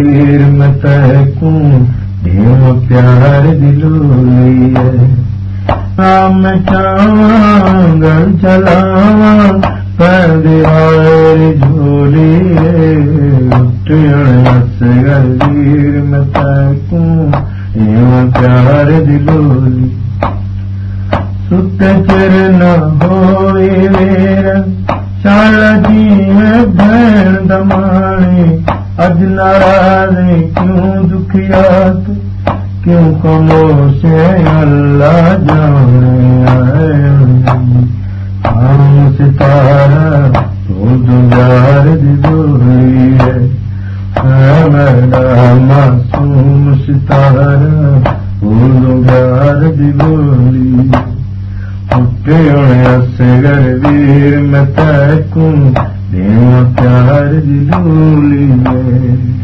پیر میں تہکوں پیار دلولی ہے۔ آم چاواں گل چلاواں پیدوار جھولی ہے۔ اٹھن گلیر میں تہکوں دیو پیار دلولی ست چر نہ ہوئی میرا چال جی بھن دمانے۔ اج ناراض کیوں دکھیات کیوں کمو سے اللہ جانے ہم ستارہ تو دار دوری ہے۔ ہاں، میرا معصوم ستارہ وہ دار دوری سگر ویر میں تیکوں دیو ہر دلولی میں۔